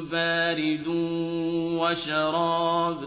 بارد وشراب